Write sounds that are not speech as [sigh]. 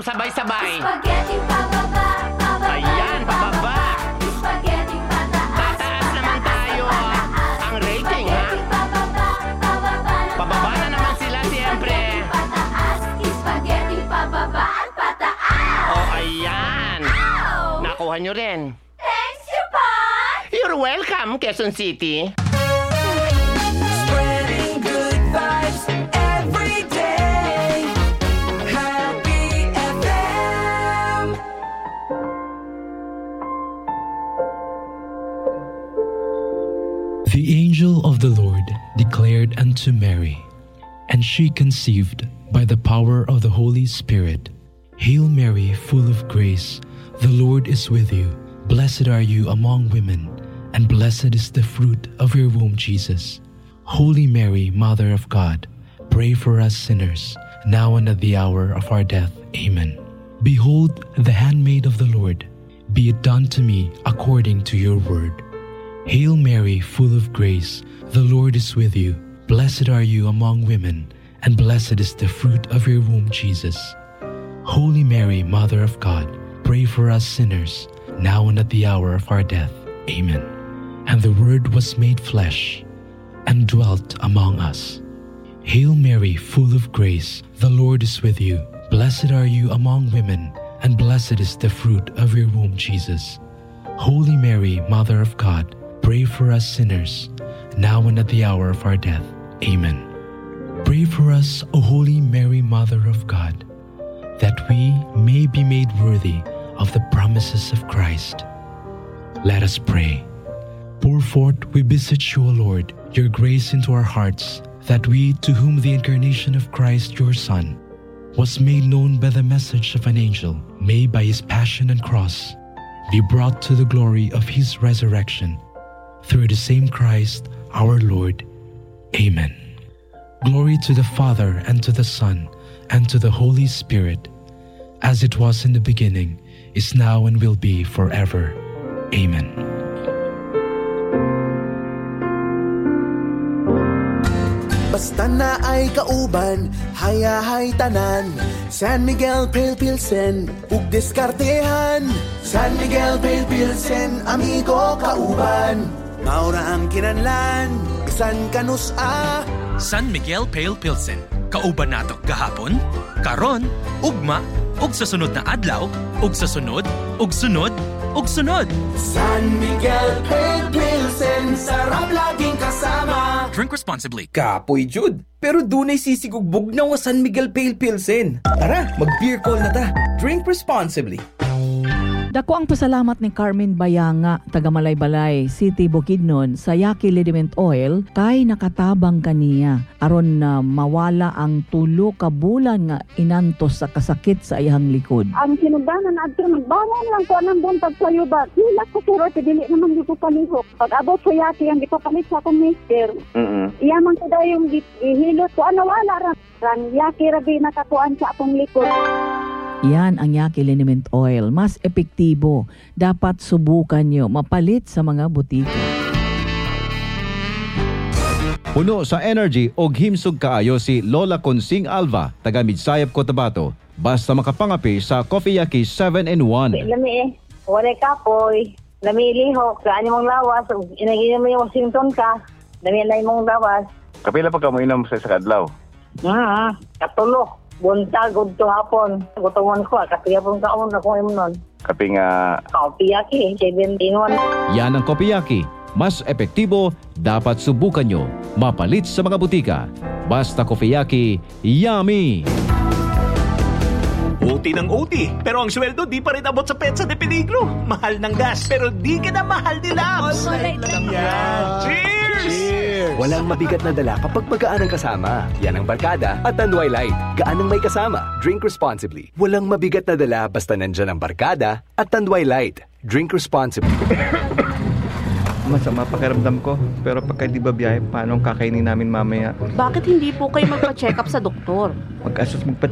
bomb sabay-sabay. Spaghetti pababa, pababa Ayan, ng pababa. Spaghetti pataas, Tataas naman tayo, ah. Ang rating, ha? Pababa, pababa ng Pababa na naman sila, siyempre. Spaghetti pataas, spaghetti pababa at pataas. O, ayan. Nakuha nyo rin. Thanks, Japan! You're welcome, Quezon City. The angel of the Lord declared unto Mary, and she conceived by the power of the Holy Spirit. Hail Mary, full of grace, the Lord is with you. Blessed are you among women, and blessed is the fruit of your womb, Jesus. Holy Mary, Mother of God, pray for us sinners, now and at the hour of our death. Amen. Behold, the handmaid of the Lord, be it done to me according to your word. Hail Mary, full of grace, the Lord is with you. Blessed are you among women, and blessed is the fruit of your womb, Jesus. Holy Mary, Mother of God, pray for us sinners, now and at the hour of our death. Amen. And the Word was made flesh and dwelt among us. Hail Mary, full of grace, the Lord is with you. Blessed are you among women, and blessed is the fruit of your womb, Jesus. Holy Mary, Mother of God, pray for us sinners, now and at the hour of our death. Amen. Pray for us, O Holy Mary, Mother of God, that we may be made worthy of the promises of Christ. Let us pray. Pour forth, we beseech you, O Lord, your grace into our hearts, that we, to whom the incarnation of Christ, your Son, was made known by the message of an angel, may by his passion and cross be brought to the glory of his resurrection. Through the same Christ our Lord. Amen. Glory to the Father, and to the Son, and to the Holy Spirit, as it was in the beginning, is now, and will be forever. Amen. Basta na ay kauban, hayahay tanan San Miguel Pale Pilsen, ug diskartehan San Miguel Pale Pilsen, amigo kauban Maura ang kinanlan, bisan kanus a San Miguel Pale Pilsen. Kauban nato gahapon, karon, ugma, ug sa sunod na adlaw, ug sa sunod, ug sunod, ug sunod. San Miguel Pale Pilsen, sarap laging kasama Drink responsibly. Kapoy, Jude. Pero dunay sisigugbog na wa San Miguel Pale Pilsen. Tara, mag-beer call na ta. Drink responsibly. Dako ang pasalamat ni Carmen Bayanga, taga Malaybalay, City Bukidnon sa Yaki Liniment Oil kay nakatabang kaniya aron na mawala ang tulo ka bulan nga inantos sa kasakit sa iyang likod. ang sinubanan adto nagbangon lang ko anang buntag sa yuba. Hila ko ti dili naman di ko palihok. Pag abot sa yati ang gipapalit sa akong mister. Iya man ko daw yung gi- ihilot ko ano wala ra. Ran yaki rabi nakakuan sa akong likod. Yan ang Yaki Liniment Oil. Mas epektibo. Dapat subukan nyo mapalit sa mga butika. Puno sa energy og himsog kaayo si Lola Consing Alva, taga Midsayap Cotabato. Basta makapangapi sa Coffee Yaki 7 in 1. Lami eh. Wala kapoy. Lami lihok. Saan mong lawas. Inagin mo yung Washington ka. Lami na mong lawas. Kapila pa ka mo inom sa sa kadlaw? Ah, katulo. Buntag, gudto hapon. Gutuman ko. Katiyapon ka on ako imunon. Kapi nga Kaupiyaki, 17 Yan ang Coffee Yaki. Mas epektibo, dapat subukan nyo. Mapalit sa mga butika. Basta Coffee Yaki, yummy! OT ng OT. Pero ang sweldo di pa rin abot sa petsa de peligro. Mahal ng gas, pero di ka na mahal ni Labs. Yan. Cheers! Walang mabigat na dala kapag magaan ang kasama. Yan ang barkada at Tanduay Light. Gaan ang may kasama. Drink responsibly. Walang mabigat na dala basta nandyan ang barkada at Tanduay Light. Drink responsibly. [coughs] Masama pakiramdam ko. Pero pagka di ba biyahe, paano ang kakainin namin mamaya? Bakit hindi po kayo magpa-check up sa doktor? Mag-assess magpa